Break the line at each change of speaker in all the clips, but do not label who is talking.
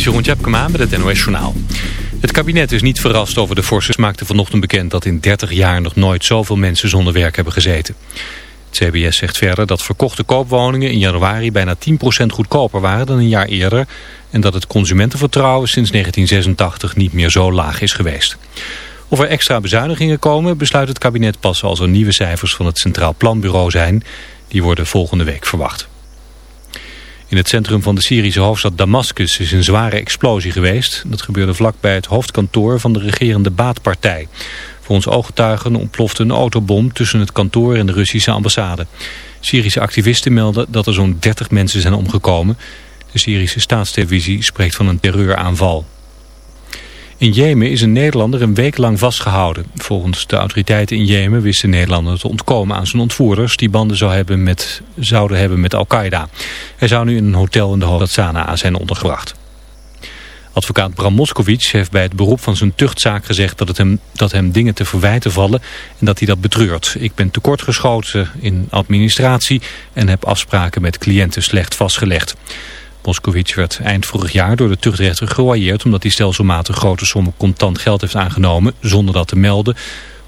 is Jeroen Tjepkema met het NOS Journaal. Het kabinet is niet verrast over de forse maakte vanochtend bekend dat in 30 jaar nog nooit zoveel mensen zonder werk hebben gezeten. Het CBS zegt verder dat verkochte koopwoningen in januari bijna 10% goedkoper waren dan een jaar eerder en dat het consumentenvertrouwen sinds 1986 niet meer zo laag is geweest. Of er extra bezuinigingen komen besluit het kabinet pas als er nieuwe cijfers van het Centraal Planbureau zijn. Die worden volgende week verwacht. In het centrum van de Syrische hoofdstad Damascus is een zware explosie geweest. Dat gebeurde vlakbij het hoofdkantoor van de regerende baatpartij. Volgens ooggetuigen ontplofte een autobom tussen het kantoor en de Russische ambassade. Syrische activisten melden dat er zo'n 30 mensen zijn omgekomen. De Syrische staatstelevisie spreekt van een terreuraanval. In Jemen is een Nederlander een week lang vastgehouden. Volgens de autoriteiten in Jemen wist de Nederlander te ontkomen aan zijn ontvoerders... die banden hebben met, zouden hebben met Al-Qaeda. Hij zou nu in een hotel in de hoofdstad Sanaa zijn ondergebracht. Advocaat Bram Moskowitz heeft bij het beroep van zijn tuchtzaak gezegd dat, het hem, dat hem dingen te verwijten vallen en dat hij dat betreurt. Ik ben tekortgeschoten in administratie en heb afspraken met cliënten slecht vastgelegd. Moskowitz werd eind vorig jaar door de tuchtrechter geroyeerd omdat hij stelselmatig grote sommen contant geld heeft aangenomen zonder dat te melden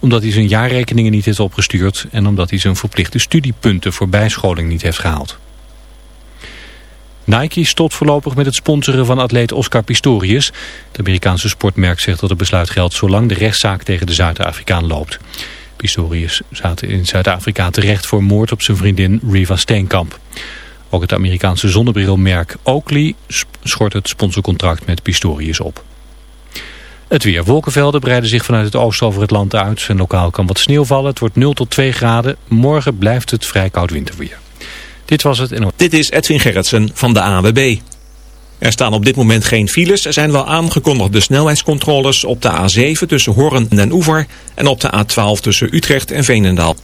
omdat hij zijn jaarrekeningen niet heeft opgestuurd en omdat hij zijn verplichte studiepunten voor bijscholing niet heeft gehaald. Nike stopt voorlopig met het sponsoren van atleet Oscar Pistorius. Het Amerikaanse sportmerk zegt dat het besluit geldt zolang de rechtszaak tegen de Zuid-Afrikaan loopt. Pistorius zat in Zuid-Afrika terecht voor moord op zijn vriendin Riva Steenkamp. Ook het Amerikaanse zonnebrilmerk Oakley schort het sponsorcontract met Pistorius op. Het weer. Wolkenvelden breiden zich vanuit het oosten over het land uit. En lokaal kan wat sneeuw vallen. Het wordt 0 tot 2 graden. Morgen blijft het vrij koud winterweer. Dit was het. En...
Dit is Edwin Gerritsen van de AWB. Er staan op dit moment geen files. Er zijn wel aangekondigde snelheidscontroles op de A7 tussen Hoorn en Den Oever. En op de A12 tussen Utrecht en Veenendaal.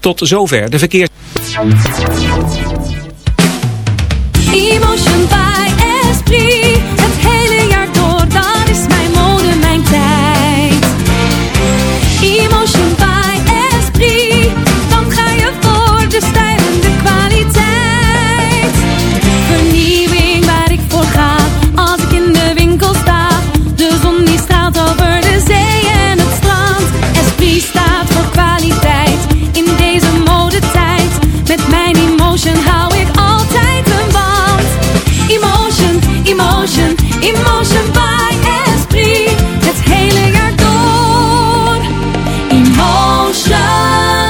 Tot zover de verkeers...
选拔。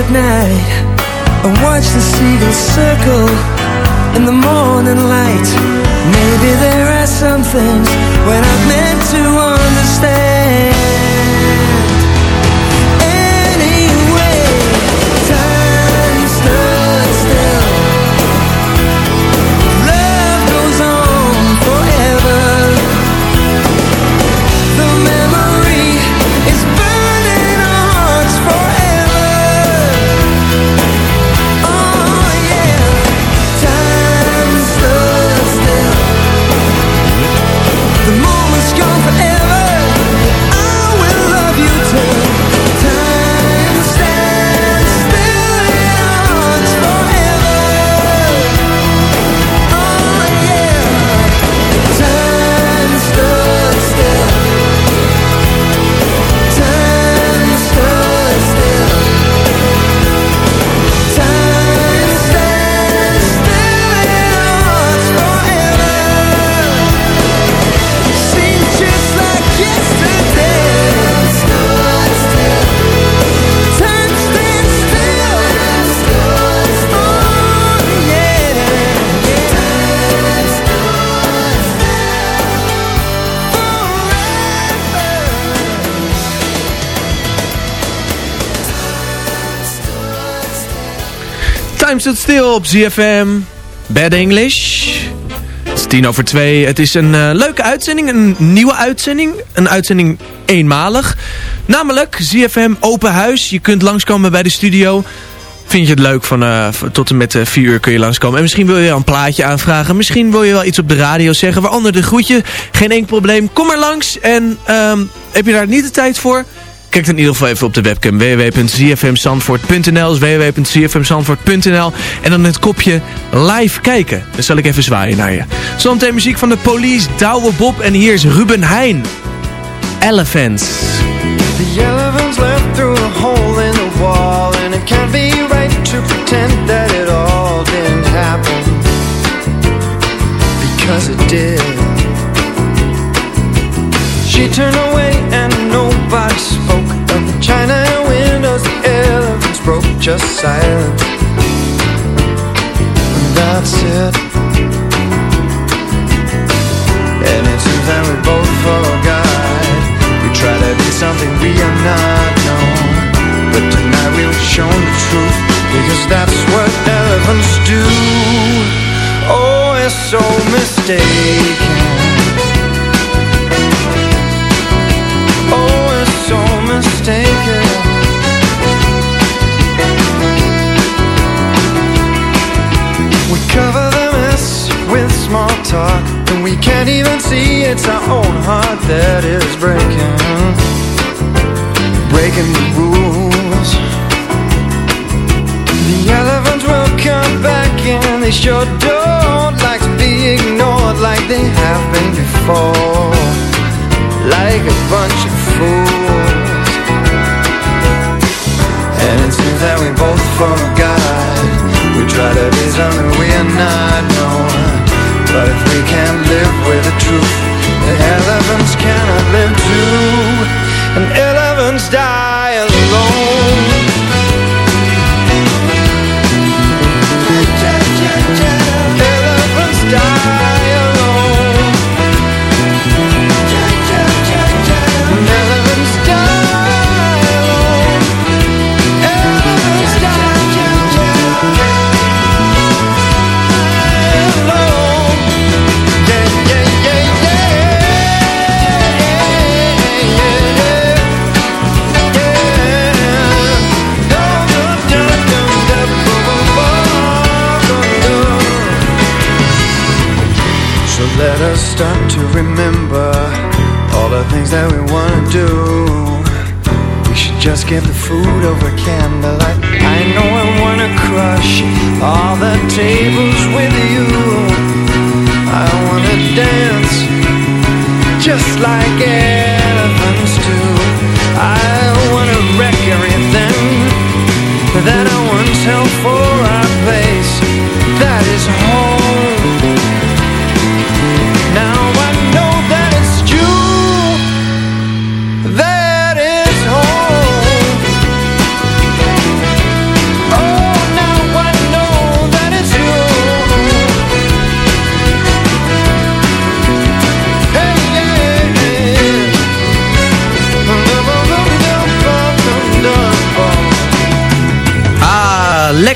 at night. Stood Still
op ZFM. Bad English. Het is tien over twee. Het is een eh, leuke uitzending. Een nieuwe uitzending. Een uitzending eenmalig. Namelijk ZFM Open Huis. Je kunt langskomen bij de studio. Vind je het leuk? Van, eh, tot en met uh, vier uur kun je langskomen. En misschien wil je een plaatje aanvragen. Misschien wil je wel iets op de radio zeggen. Waaronder de groetje. Geen enkel probleem. Kom maar langs. En ehm, heb je daar niet de tijd voor? Kijk dan in ieder geval even op de webcam www.zfmzandvoort.nl www.zfmzandvoort.nl En dan het kopje live kijken. Dan zal ik even zwaaien naar je. Zometeen muziek van de Police, Douwe Bob en hier is Ruben Heijn. Elephants.
The elephants left through a hole in the wall, and it can't be right to pretend that it all didn't happen. Because it did.
turned away just silent. And that's it. And it seems that we both God. We try to be something we are not known. But tonight we'll show the truth. Because that's what elephants do. Oh, it's so mistaken. Talk, and we can't even see. It's our own heart that is breaking, breaking the rules. The elephants will come back, and they sure don't like to be ignored like they have been before, like a bunch of fools. And it seems that we both forgot. We try to be something we are not known But if we can't live with the truth. The elephants cannot live too. And elephants die alone. Elephants die let us start to remember all the things that we want to do. We should just get the food over candlelight. I know I want to crush all the tables with you. I want to dance just like elephants do. I want to wreck everything that I once held for our place.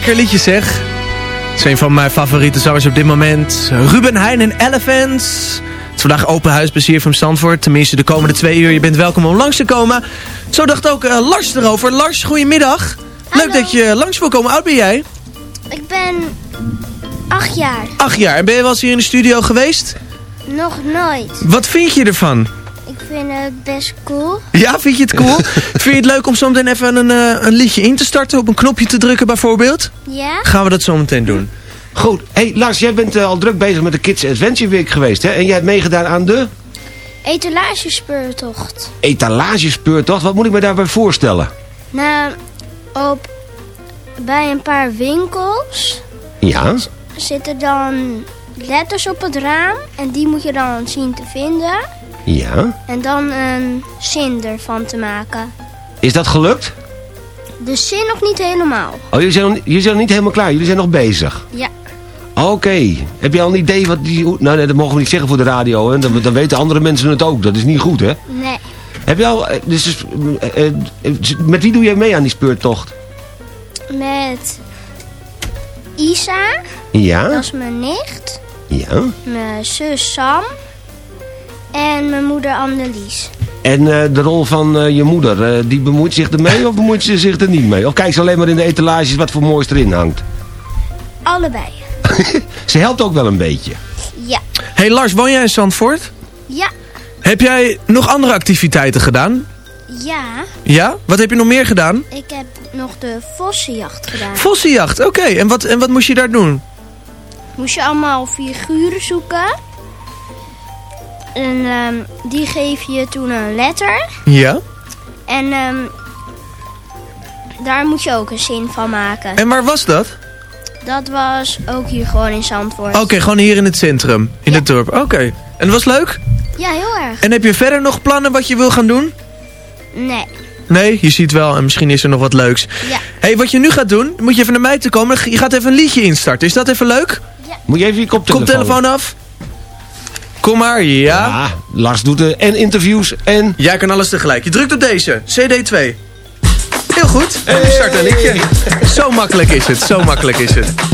Lekker liedje zeg. Het is een van mijn favoriete zangers op dit moment. Ruben Heijn en Elephants. Het is vandaag open huisbezier van Zandvoort. Tenminste de komende twee uur. Je bent welkom om langs te komen. Zo dacht ook eh, Lars erover. Lars, goedemiddag. Leuk dat je langs wil komen. Hoe oud ben jij?
Ik ben acht jaar.
Acht jaar. En ben je wel eens hier in de studio geweest?
Nog nooit.
Wat vind je ervan?
Ik vind het best cool.
Ja, vind je het cool? vind je het leuk om zo meteen even een, eh, een liedje in te starten? Op een knopje te drukken bijvoorbeeld?
Ja?
Gaan we dat zo meteen doen.
Goed. hey, Lars, jij bent eh, al druk bezig met de Kids Adventure Week geweest, hè? En jij hebt meegedaan aan de
Etalagespeurtocht.
etalagespeurtocht. Wat moet ik me daarbij voorstellen?
Nou, op, bij een paar winkels
Ja?
zitten dan letters op het raam. En die moet je dan zien te vinden.
Ja.
En dan een zin ervan te maken.
Is dat gelukt?
De zin nog niet helemaal.
Oh, jullie zijn, nog, jullie zijn nog niet helemaal klaar. Jullie zijn nog bezig.
Ja.
Oké. Heb je al een idee wat die... Nou, nee, dat mogen we niet zeggen voor de radio, hè. Dan, dan weten andere mensen het ook. Dat is niet goed, hè.
Nee.
Heb je al... eh, Dus, eh, eh, met wie doe jij mee aan die speurtocht?
Met Isa.
Ja?
Dat is mijn nicht.
Ja.
Mijn zus Sam. En mijn moeder Annelies.
En eh, de rol van eh, je moeder, eh, die bemoeit zich ermee of bemoeit ze zich er niet mee? Of kijkt ze alleen maar in de etalages wat voor moois erin hangt?
Allebei.
Ze helpt ook wel een beetje.
Ja.
Hey Lars, woon jij in Zandvoort?
Ja.
Heb jij nog andere activiteiten gedaan?
Ja.
Ja? Wat heb je nog meer gedaan?
Ik heb nog de vossenjacht gedaan.
Vossenjacht, oké. En, wat, en wat moest je daar doen?
Moest je allemaal figuren zoeken. En ehm, die geef je toen een letter.
Ja.
En ehm, daar moet je ook een zin van maken.
En waar was dat?
Dat was ook hier gewoon in Zandvoort.
Oké, gewoon hier in het centrum. In het dorp. Oké. En was leuk?
Ja, heel erg.
En heb je verder nog plannen wat je wil gaan doen?
Nee.
Nee, je ziet wel en misschien is er nog wat leuks.
Ja.
hey, wat je nu gaat doen, moet je even naar mij toe komen. Je gaat even een liedje instarten. Is dat even leuk?
Moet je even je koptelefoon...
Koptelefoon af. Kom maar, ja.
Ja, Lars doet de en interviews en...
Jij kan alles tegelijk. Je drukt op deze, CD2. Heel goed. En nu start een liedje. Zo makkelijk is het, zo makkelijk is het.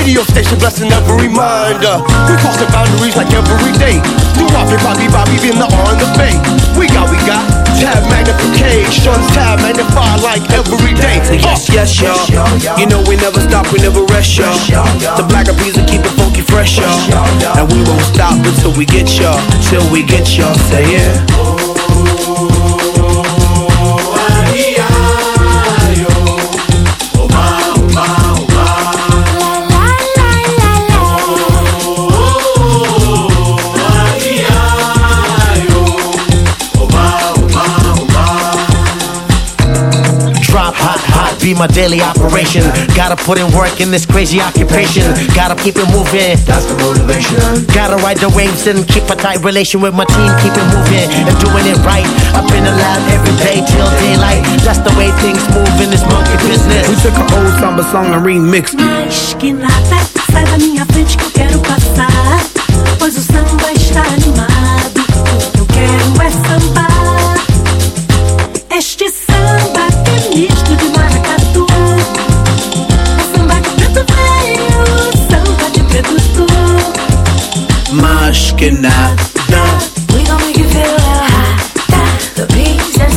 radio station blessing every mind. Uh, we crossing boundaries like every day. New Bobby, Bobby, Bobby, in the on the bay. We got, we got tab magnification, tab magnify like every day.
Say yes, yes, y'all. You know we never stop, we never rest, y'all. The black of peas will keep it funky fresh, y'all. And we won't stop until we get y'all, till we get y'all. Say yeah.
My daily operation. Gotta put in work in this crazy occupation. Gotta keep it moving. That's the motivation. Gotta ride the waves and keep a tight relation with my team. Keep it moving and doing it right. I've been lab every day till daylight. That's the way things move in this monkey business.
We took an old samba song and remixed.
Mas que nada, sai da minha frente que eu quero passar. Pois o samba está animado. make you feel. The peace and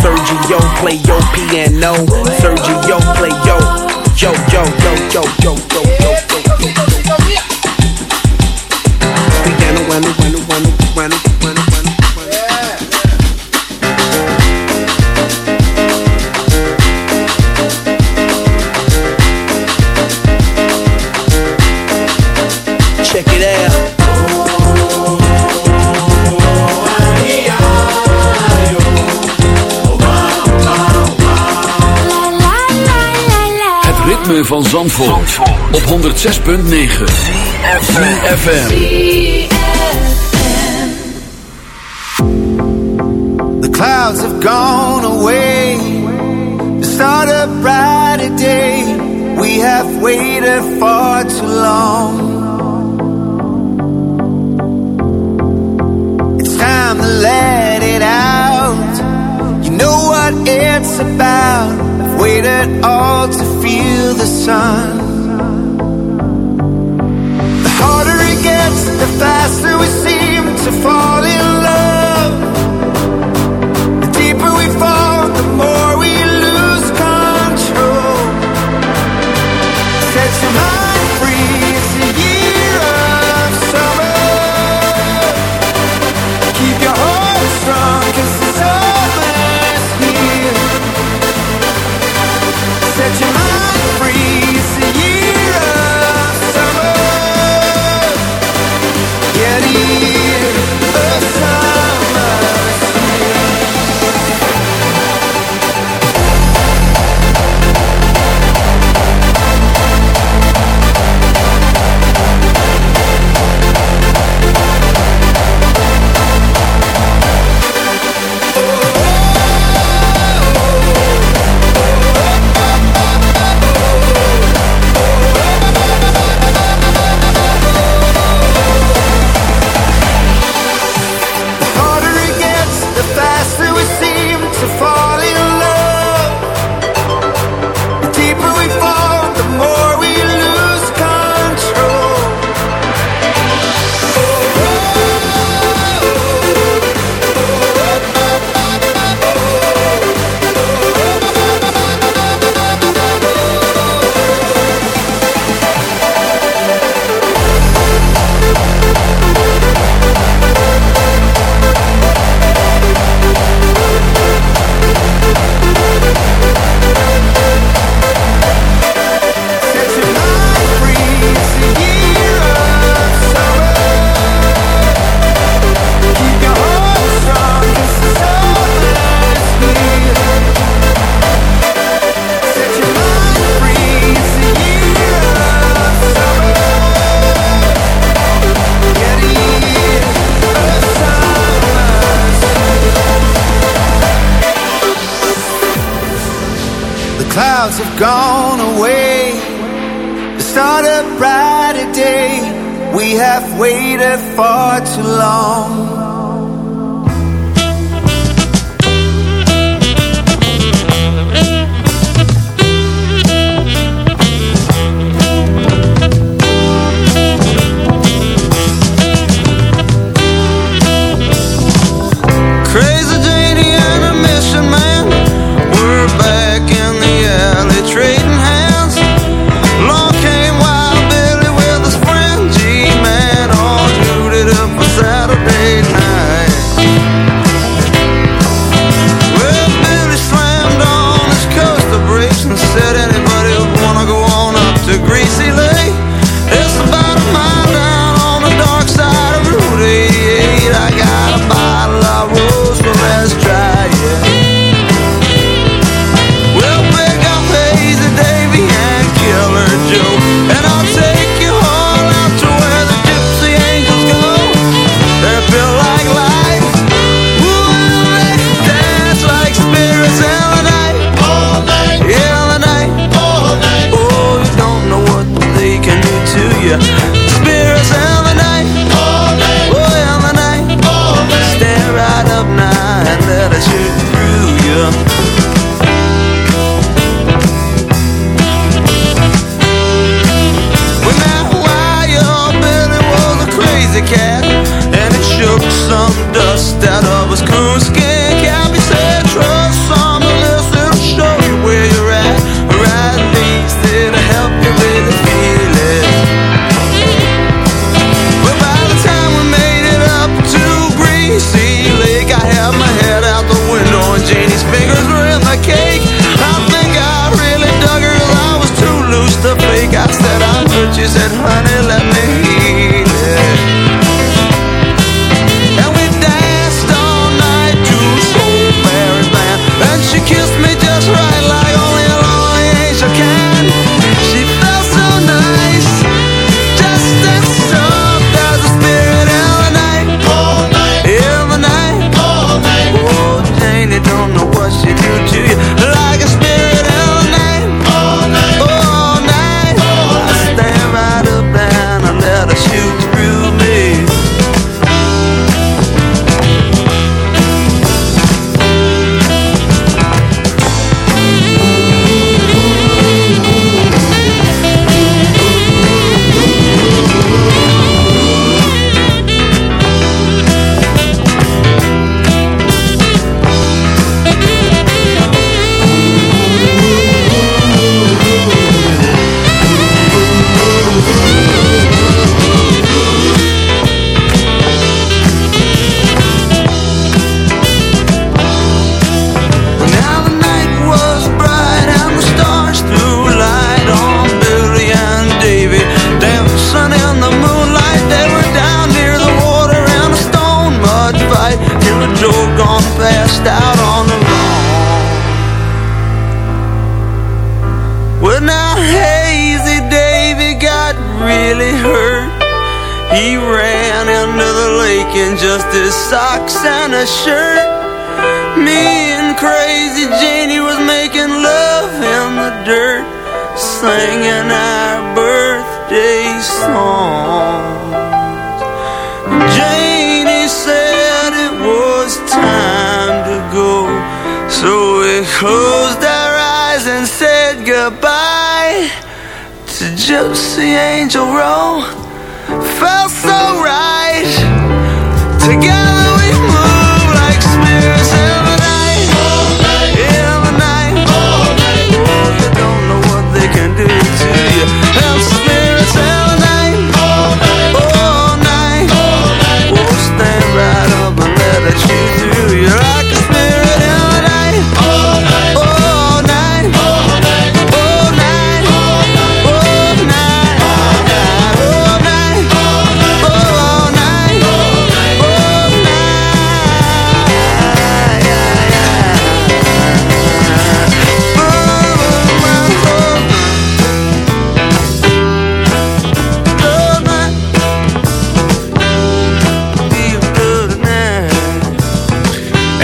Sergio,
play your piano. Sergio, play yo, yo, yo, yo, yo, yo, yo.
Ritme van Zandvoort, op 106.9 FM.
The clouds have gone away to start a brighter day. We have waited far too long. It's time to let it out. You know what it's about. Waited all to feel sun. The harder it gets, the faster we seem to fall in love.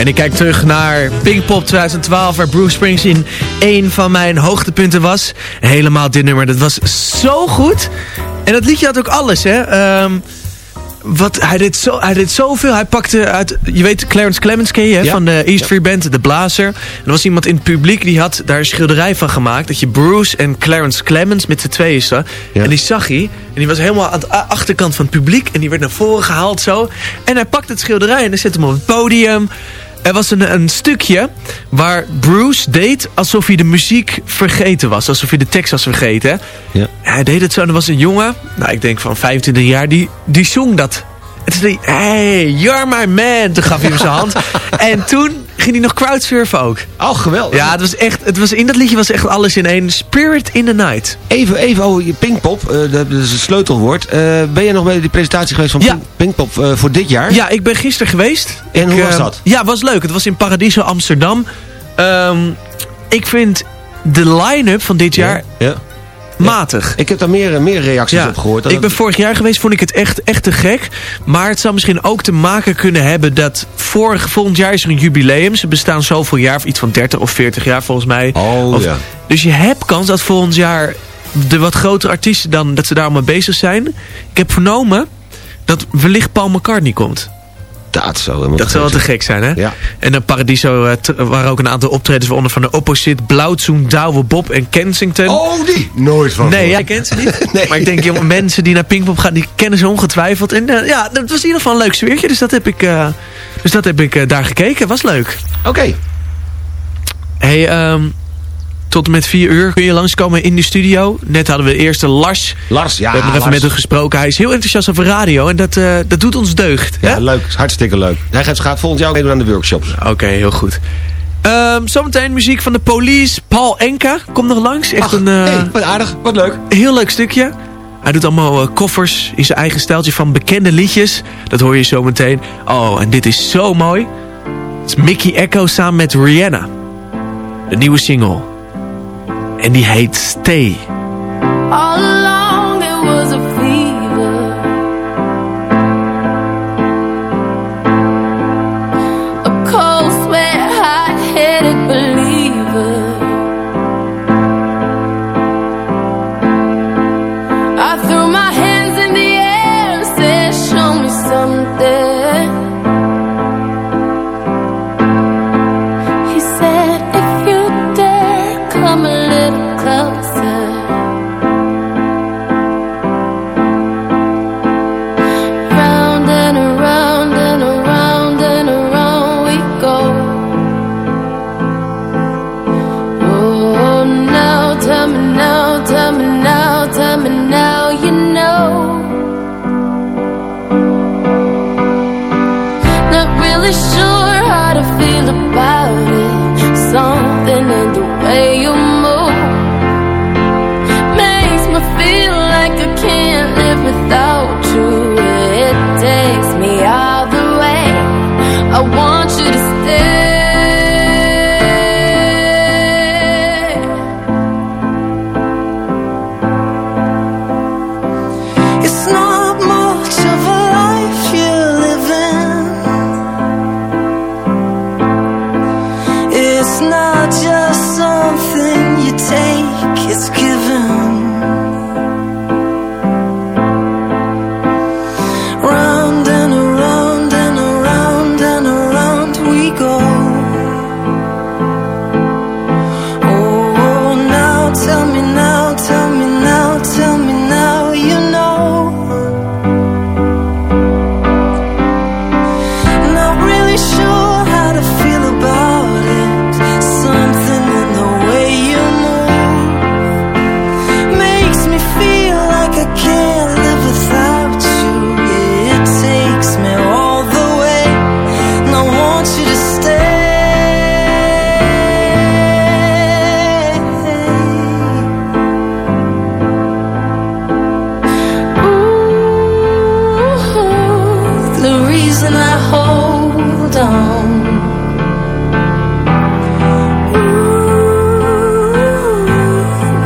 En ik kijk terug naar Pinkpop 2012, waar Bruce Springsteen een van mijn hoogtepunten was. Helemaal dit nummer, dat was zo goed. En dat liedje had ook alles, hè. Ehm, wat, hij, deed zo, hij deed zoveel. Hij pakte uit... Je weet Clarence Clemens ken je,
Ja.
van de East Free Band, de blazer. Er was iemand in het publiek die had daar een schilderij van gemaakt. Dat je Bruce en Clarence Clemens met z'n tweeën zag. En die zag hij. En die was helemaal aan de achterkant van het publiek. En die werd naar voren gehaald zo. En hij pakte het schilderij en hij zette hem op het podium. Er was een, een stukje waar Bruce deed alsof hij de muziek vergeten was. Alsof hij de tekst was vergeten.
Ja.
Hij deed het zo en er was een jongen, nou ik denk van 25 jaar, die, die zong dat. En toen zei hij, hey, you're my man. Toen gaf hij hem zijn hand. en toen ging hij nog crowdsurfen ook.
Oh, geweldig.
Ja, het was echt, het was, in dat liedje was echt alles in één. Spirit in the night.
Even, even over je Pinkpop, dat is het sleutelwoord. Eh, ben je nog bij die presentatie geweest van Pink- Pinkpop eh, voor dit jaar?
Ja, ik ben gisteren geweest.
En
Ik,
hoe was
eh,
dat?
Ja, was leuk. Het was in Paradiso Amsterdam. Ehm, ik vind de line-up van dit jaar
Ja.
Matig.
Ik heb daar meer, meer reacties op gehoord. Dat
ik ben vorig jaar geweest, vond ik het echt, echt te gek. Maar het zou misschien ook te maken kunnen hebben dat vorig, volgend jaar is er een jubileum. Ze bestaan zoveel jaar, of iets van 30 of 40 jaar volgens mij.
Oh,
Of-
ja.
Dus je hebt kans dat volgend jaar de wat grotere artiesten dan, dat ze daar allemaal bezig zijn. Ik heb vernomen dat wellicht Paul McCartney komt.
Dat zou helemaal
Dat zou wel te gek zijn, hè?
Ja.
En dan Paradiso t- waren ook een aantal optredens, waaronder van de Opposite, Blauwzoen, Douwe Bob en Kensington.
Oh, die! Nooit van
Nee, jij kent ze niet. Maar ik denk, jongen, mensen die naar Pinkpop gaan, die kennen ze ongetwijfeld. En eh, ja, dat was in ieder geval een leuk sfeertje. Dus dat heb ik, eh, dus dat heb ik daar gekeken. Was leuk.
Oké.
Hey, ehm, tot en met vier uur kun je langskomen in de studio. Net hadden we de eerste Lars.
Lars, ja.
we hebben nog even met hem gesproken. Hij is heel enthousiast over radio. En dat, eh, dat doet ons deugd.
Ja, leuk. Hartstikke leuk. Hij gaat, volgend jaar ook meedoen aan de workshops.
Oké, heel goed. Ehm, zometeen muziek van de Police. Paul Enka komt nog langs. Echt een, eh,
hey, wat aardig. Wat leuk.
Heel leuk stukje. Hij doet allemaal eh, koffers in zijn eigen stijltje van bekende liedjes. Dat hoor je zo meteen. Oh, en dit is zo mooi. Het is Mickey Echo samen met Rihanna. De nieuwe single. En die heet Stay.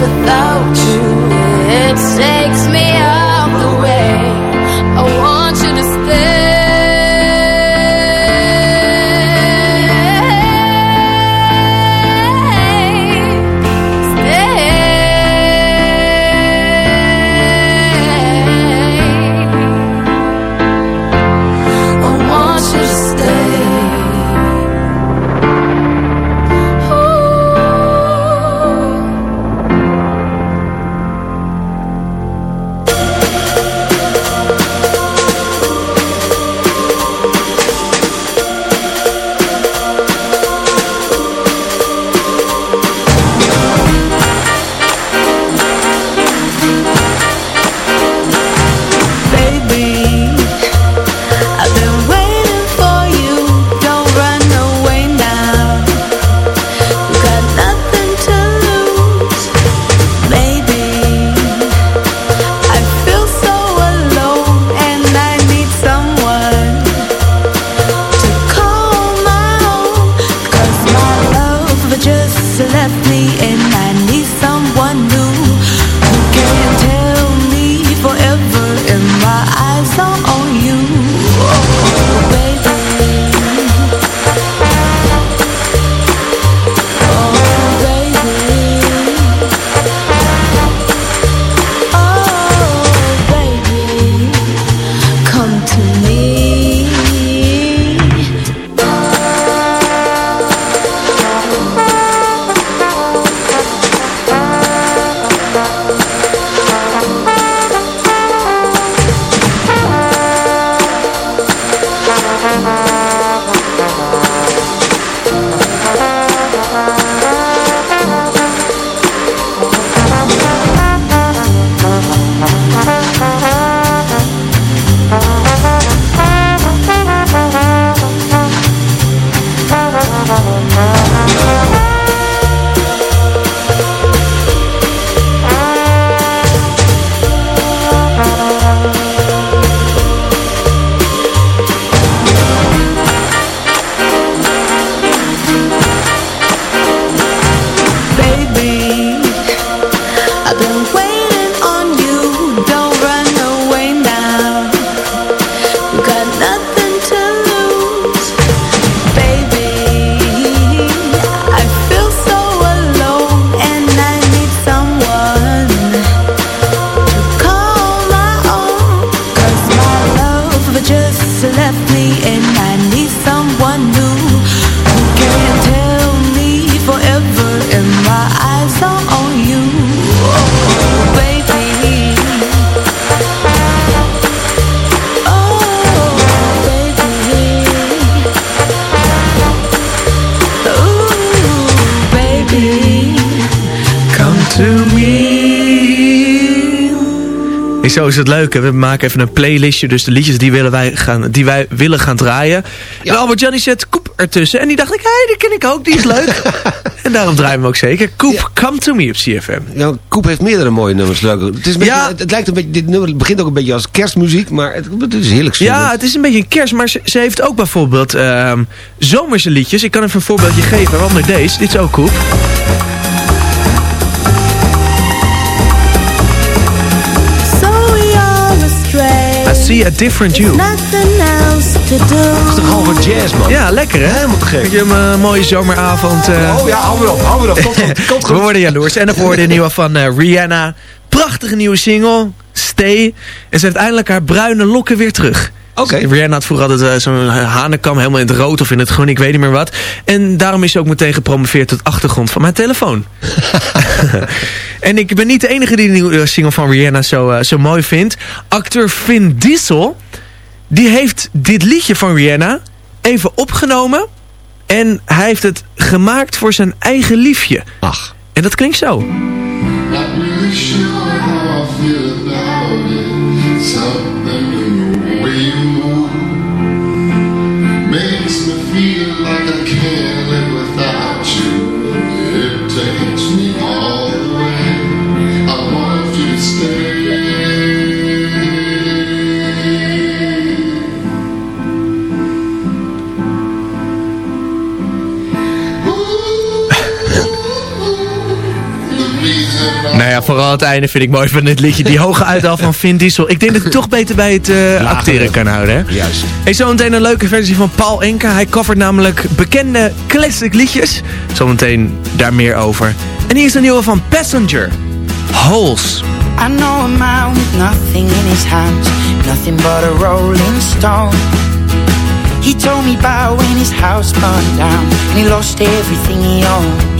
Without you. It takes
Zo is het leuk. hè. We maken even een playlistje. Dus de liedjes die, willen wij, gaan, die wij willen gaan draaien. En Albert zet Koep ertussen. En die dacht ik, hé, hey, die ken ik ook. Die is leuk. en daarom draaien we hem ook zeker. Koep, Come to me op CFM.
Nou, Koep heeft meerdere mooie nummers. Leuk. Het, is een beetje, het, het lijkt een beetje, dit nummer begint ook een beetje als kerstmuziek, maar het, het is heerlijk zingen.
Ja, het is een beetje een kerst. Maar ze, ze heeft ook bijvoorbeeld ehm, zomerse liedjes. Ik kan even een voorbeeldje geven. Waaronder deze. Dit is ook Koep. See a different you.
Nothing else to do.
Dat is toch halve jazz, man?
Ja, lekker hè?
Helemaal te gek.
Je, een mooie zomeravond. eh.
Oh ja, hou weer op, hou weer op. Komt goed, komt
We worden jaloers. En dan hoorde een nieuwe van eh, Rihanna. Prachtige nieuwe single. Stay. En ze heeft eindelijk haar bruine lokken weer terug.
Oké.
Rihanna had vroeger altijd eh, zo'n hanenkam helemaal in het rood of in het groen, ik weet niet meer wat. En daarom is ze ook meteen gepromoveerd tot achtergrond van mijn telefoon. en ik ben niet de enige die de nieuwe single van Rihanna zo, eh, zo mooi vindt. Acteur Vin Diesel, die heeft dit liedje van Rihanna even opgenomen. En hij heeft het gemaakt voor zijn eigen liefje.
Ach.
En dat klinkt zo.
here.
Nou ja, vooral het einde vind ik mooi van dit liedje. Die hoge uithaal van Vin Diesel. Ik denk dat ik toch beter bij het eh, acteren kan houden. Hè?
Juist.
Hey, zometeen een leuke versie van Paul Enka. Hij covert namelijk bekende classic liedjes. Zometeen daar meer over. En hier is een nieuwe van Passenger. Holes.
I know a man with nothing in his hands, nothing but a rolling stone. He told me about when his house burned down and he lost everything he owned.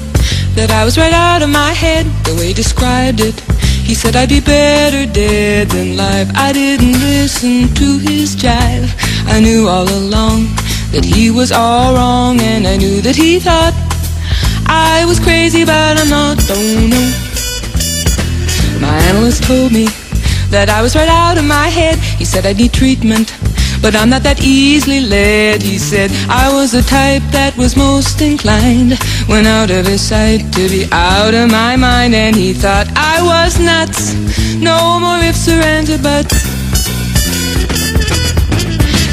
that I was right out of my head the way he described it. He said I'd be better dead than live. I didn't listen to his jive. I knew all along that he was all wrong, and I knew that he thought I was crazy, but I'm not. Oh, Don't know. My analyst told me that I was right out of my head. He said I need treatment, but I'm not that easily led. He said I was the type that was most inclined when out of his sight to be out of my mind. And he thought I was nuts. No more ifs or ands or buts.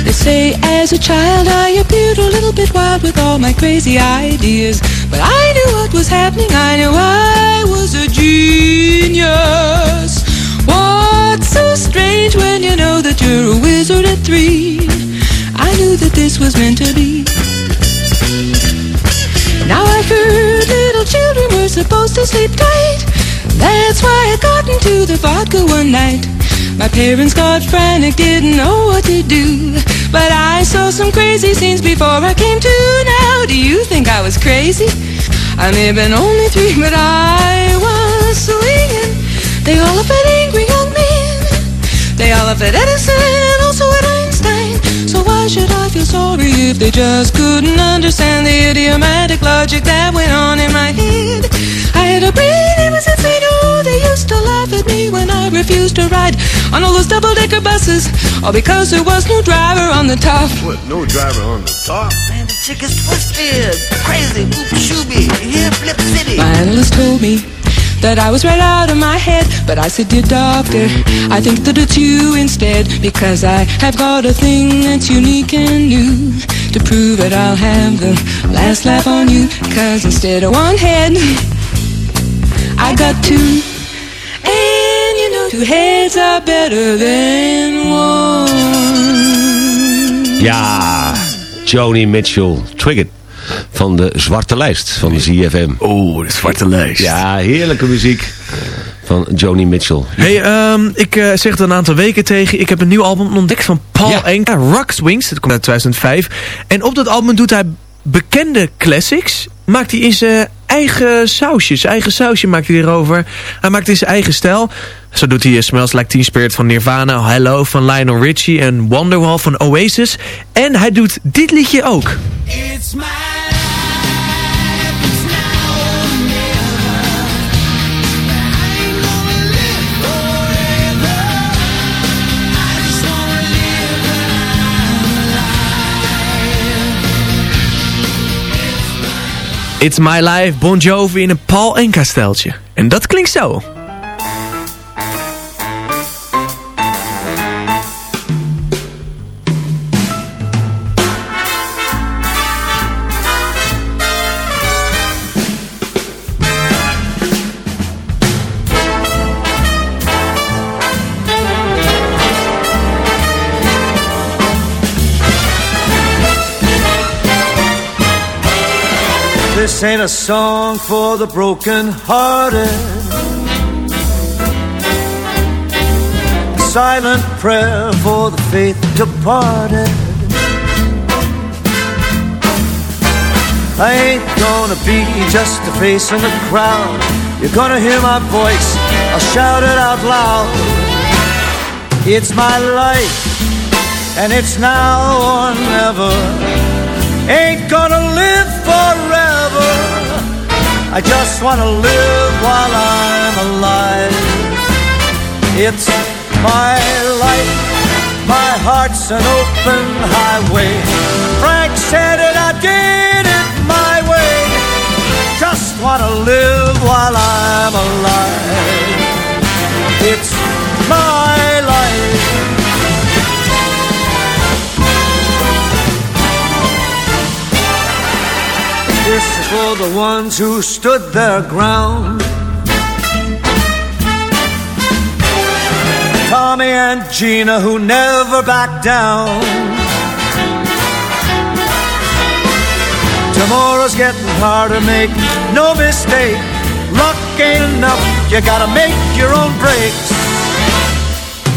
They say as a child I appeared a little bit wild with all my crazy ideas. But I knew what was happening, I knew I was a genius. What's so strange when you know that you're a wizard at three? I knew that this was meant to be. Now I've heard little children were supposed to sleep tight. That's why I got into the vodka one night. My parents got frantic, didn't know what to do. But I saw some crazy scenes before I came to. Now, do you think I was crazy? I may have been only three, but I was swinging. They all laugh at angry. They all laugh at Edison and also at Einstein. So why should I feel sorry if they just couldn't understand the idiomatic logic that went on in my head? I had a brain, it was insane. Oh, they used to laugh at me when I refused to ride on all those double-decker buses, all because there was no driver on the top.
What, no driver on the top?
Man, the chick is twisted, crazy, oop shooby, here flip city.
My analyst told me that I was right out of my head, but I said, dear doctor, I think that it's you instead, because I have got a thing that's unique and new. To prove it, I'll have the last laugh on you, cause instead of one head, I got two. And you know, two heads are better than one.
Ja, Joni Mitchell, Triggered. Van de Zwarte Lijst van de ZFM.
Oh, de Zwarte Lijst.
Ja, heerlijke muziek van Joni Mitchell.
Hey, ehm, ik eh, zeg het een aantal weken tegen. Ik heb een nieuw album ontdekt van Paul Enka, Rock Swings. Dat komt uit 2005. En op dat album doet hij bekende classics. Maakt hij in zijn eigen sausje. Zijn eigen sausje maakt hij erover. Hij maakt in zijn eigen stijl. Zo doet hij eh, Smells Like Teen Spirit van Nirvana. Hello van Lionel Richie. En Wonderwall van Oasis. En hij doet dit liedje ook.
It's my
It's My Life, Bon Jovi in een Paul Enka steltje. En dat klinkt zo.
This ain't a song for the broken hearted. A silent prayer for the faith departed. I ain't gonna be just a face in the crowd. You're gonna hear my voice, I'll shout it out loud. It's my life, and it's now or never. Ain't gonna live forever. I just wanna live while I'm alive. It's my life, my heart's an open highway. Frank said it, I did it my way. Just wanna live while I'm alive. It's my life. This is for the ones who stood their ground. Tommy and Gina who never backed down. Tomorrow's getting harder, make no mistake. Luck ain't enough, you gotta make your own breaks.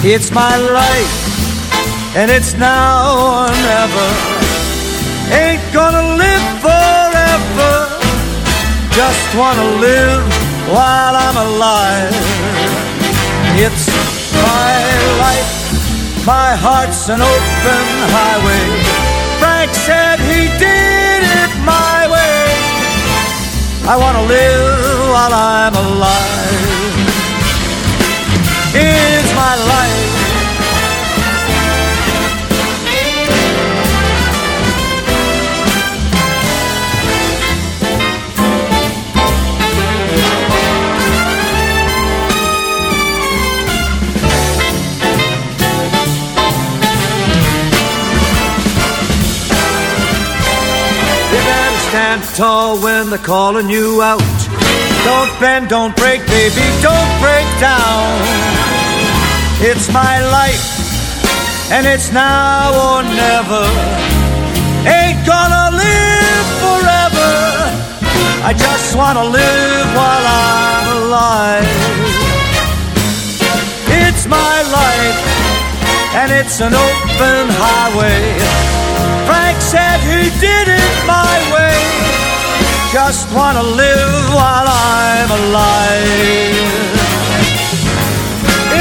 It's my life, and it's now or never. Ain't gonna live forever. Just wanna live while I'm alive. It's my life, my heart's an open highway. Frank said he did it my way. I wanna live while I'm alive. Stand tall when they're calling you out. Don't bend, don't break, baby, don't break down. It's my life, and it's now or never. Ain't gonna live forever. I just wanna live while I'm alive. It's my life, and it's an open highway. Frank said he did it my way. Just wanna live while I'm alive.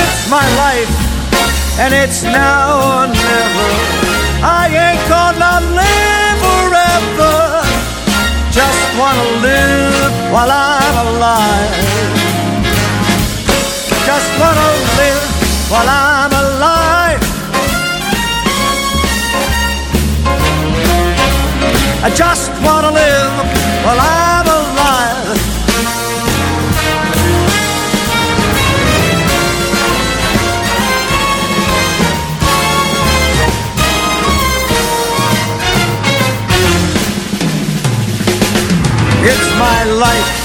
It's my life, and it's now or never. I ain't gonna live forever. Just wanna live while I'm alive. Just wanna live while I'm alive. I just wanna live while I'm alive. It's my life.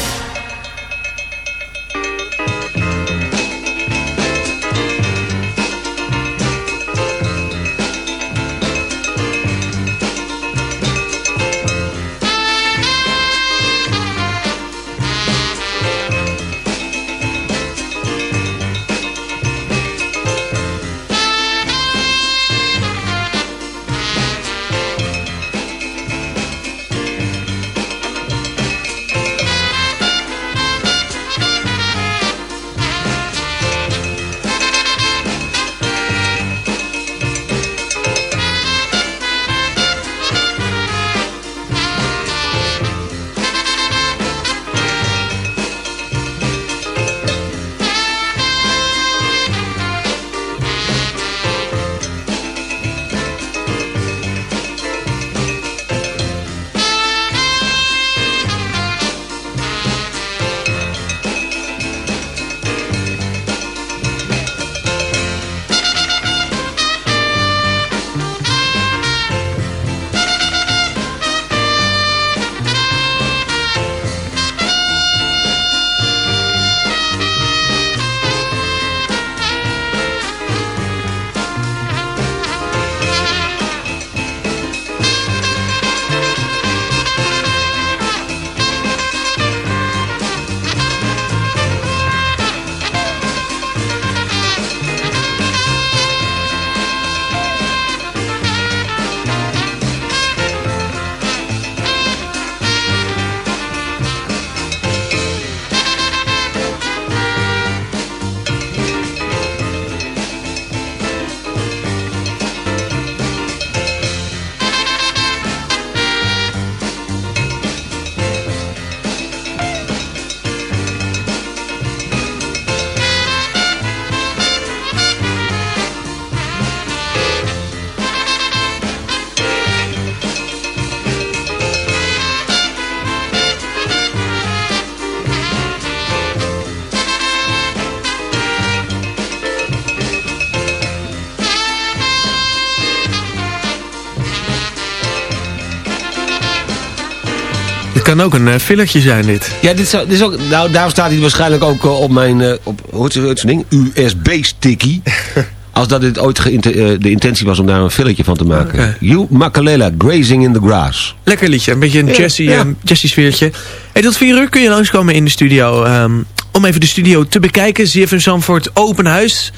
Kan ook een uh, fillertje zijn, dit.
Ja, dit, zou, dit is ook, nou, daarom staat hij waarschijnlijk ook uh, op mijn, uh, op, hoe heet het zo'n ding? USB-sticky. Als dat dit ooit de intentie was om daar een filletje van te maken. Okay. You Macalela, Grazing in the Grass.
Lekker liedje, een beetje een ja, Jesse, ja. Jesse sfeertje. Hey, tot vier uur kun je langskomen in de studio. Um, om even de studio te bekijken. ZFM Zandvoort Open Huis.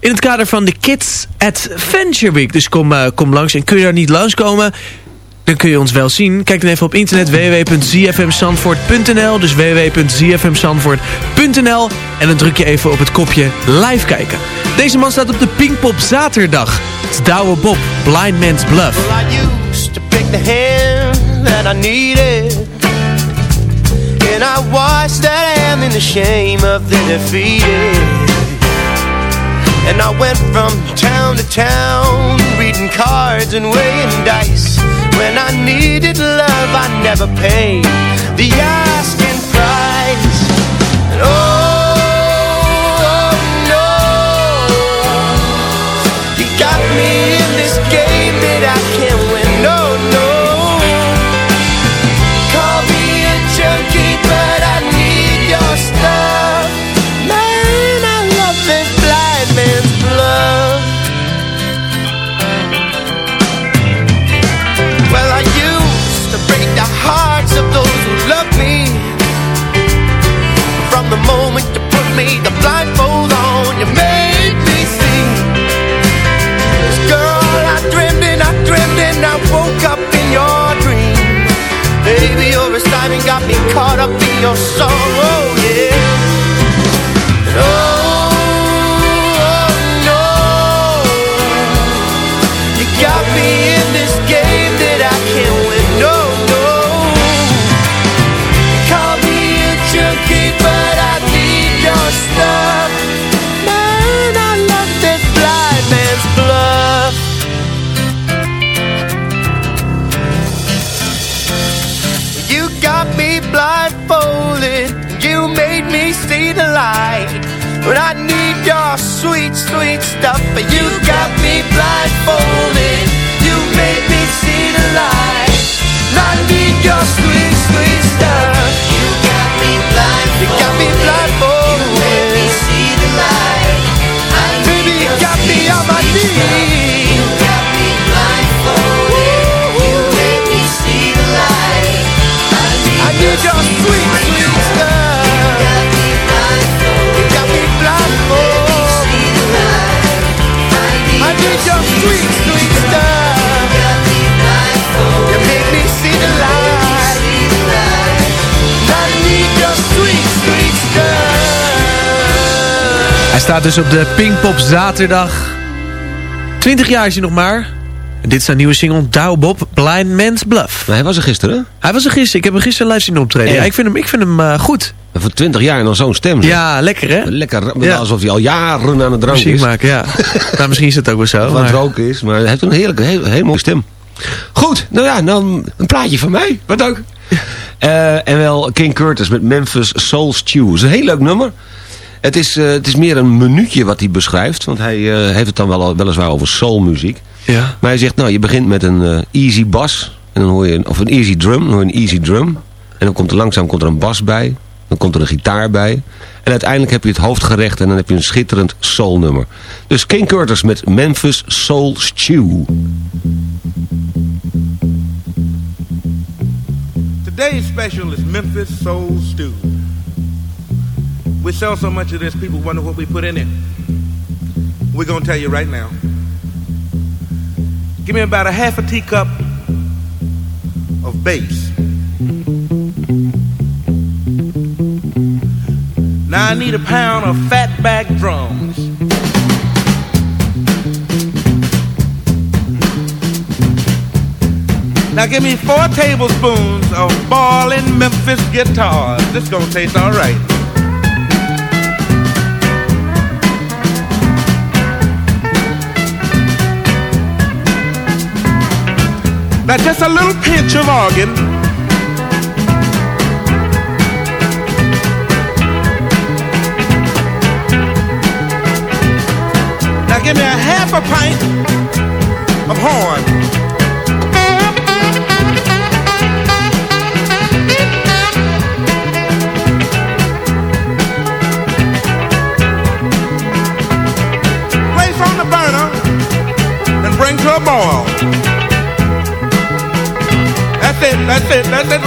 In het kader van de Kids Adventure Week. Dus kom, kom langs en kun je daar niet langskomen... Dan kun je ons wel zien. Kijk dan even op internet www.zfmzandvoort.nl Dus www.zfmzandvoort.nl En dan druk je even op het kopje live kijken. Deze man staat op de Pinkpop zaterdag. Het Douwe Bob, Blind Man's Bluff.
Well, I used to pick the hand that I needed And I watched that hand in the shame of the defeated And I went from town to town Reading cards and weighing dice When I needed love, I never paid the asking price. And oh, oh no, you got me got me caught up in your sorrow, squeeze, squeeze.
Hij staat dus op de Pinkpop zaterdag. 20 jaar is hij nog maar. En dit is zijn nieuwe single Douw Bob, Blind Man's Bluff.
Maar hij was er gisteren, hè?
Hij was er gisteren. Ik heb hem gisteren live zien optreden.
Ja.
Ja, ik vind hem, ik vind hem eh, goed.
En voor 20 jaar en dan zo'n stem. zeg.
Ja, lekker hè?
Lekker,
Ja.
alsof hij al jaren aan het drank
Muziek
is.
maken, ja. nou, misschien is dat ook wel zo.
Wat
maar-
roken is, maar hij heeft een heerlijke, heel, heel mooie stem. Goed, nou ja, dan een plaatje van mij. Wat ook. Eh, en wel King Curtis met Memphis Soul Stew. Dat is een heel leuk nummer. Het is, eh, het is meer een minuutje wat hij beschrijft. Want hij eh, heeft het dan wel, weliswaar over soulmuziek.
Ja.
Maar hij zegt, nou, je begint met een eh, easy bas. En dan hoor je een, of een easy drum. Dan hoor je een easy drum. En dan komt er langzaam komt er een bas bij. Dan komt er een gitaar bij. En uiteindelijk heb je het hoofdgerecht. En dan heb je een schitterend soulnummer. Dus King Curtis met Memphis Soul Stew.
Today's special is Memphis Soul Stew. We sell so much of this, people wonder what we put in it. We're going to tell you right now. Give me about a half a teacup of bass. Now I need a pound of fatback drums. Now give me four tablespoons of boiling Memphis guitars. This gonna taste all Now just a little pinch of organ. Now give me a half a pint of horn. It, that's it,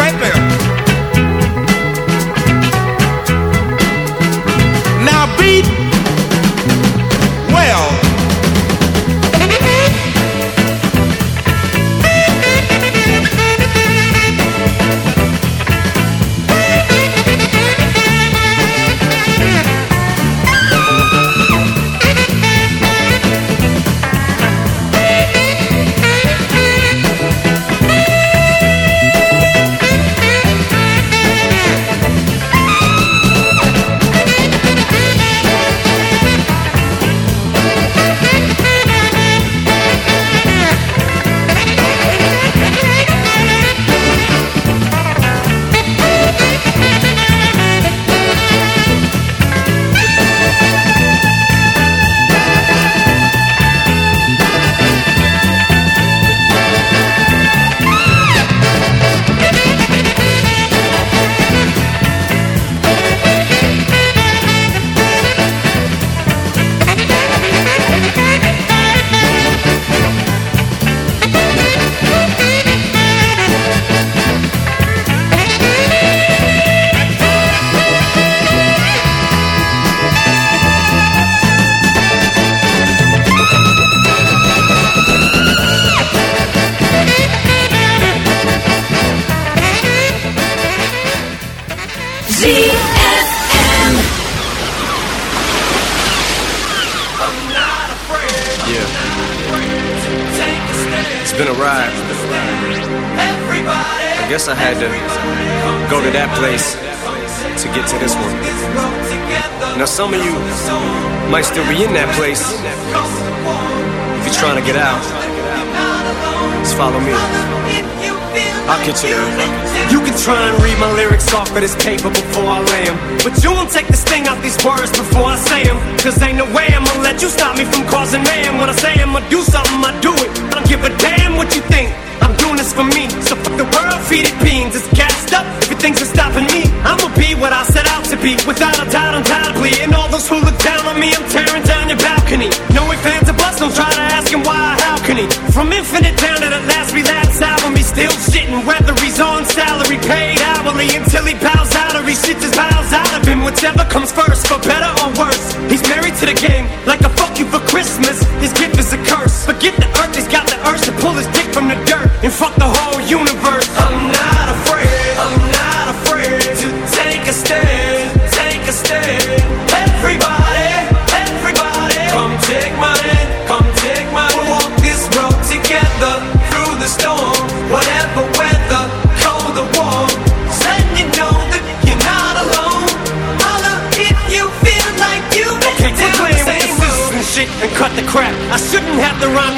So fuck the world, feed it beans. It's gassed up. If thinks it's stopping me, I'ma be what I set out to be. Without a doubt, undoubtedly. And all those who look down on me, I'm tearing down your balcony. No ifs, fans, or bust, don't try to ask him why or how can he. From infinite down to the last relapse album, he's still shitting. Whether he's on salary, paid hourly, until he bows out or he shits his bowels out of him. Whichever comes first, for better or worse. He's married to the game, like a fuck you for Christmas.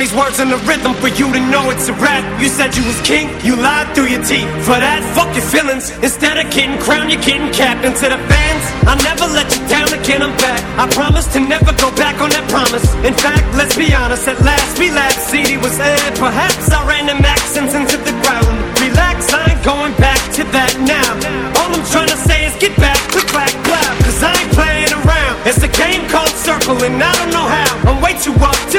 These words in the rhythm for you to know it's a rap. You said you was king, you lied through your teeth. For that, fuck your feelings. Instead of getting crowned, you're getting capped. To the fans, I never let you down again, I'm back. I promise to never go back on that promise. In fact, let's be honest, at last we laughed. CD was aired. Perhaps I ran them accents into the ground. Relax, I ain't going back to that now. All I'm trying to say is get back, click, clack, clap. Cause I ain't playing around. It's a game called circling, I don't know how. I'm way too up to